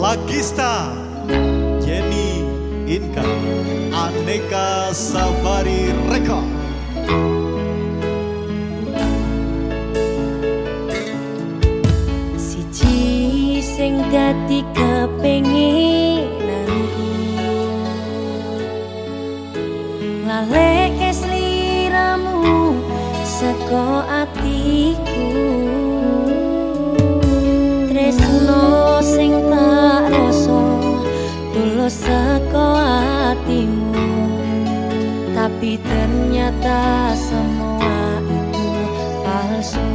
Lagista Jenny Inka Aneka Safari Record. Siji sing dadi kepengin Lale seko hatimu Tapi ternyata semua itu palsu.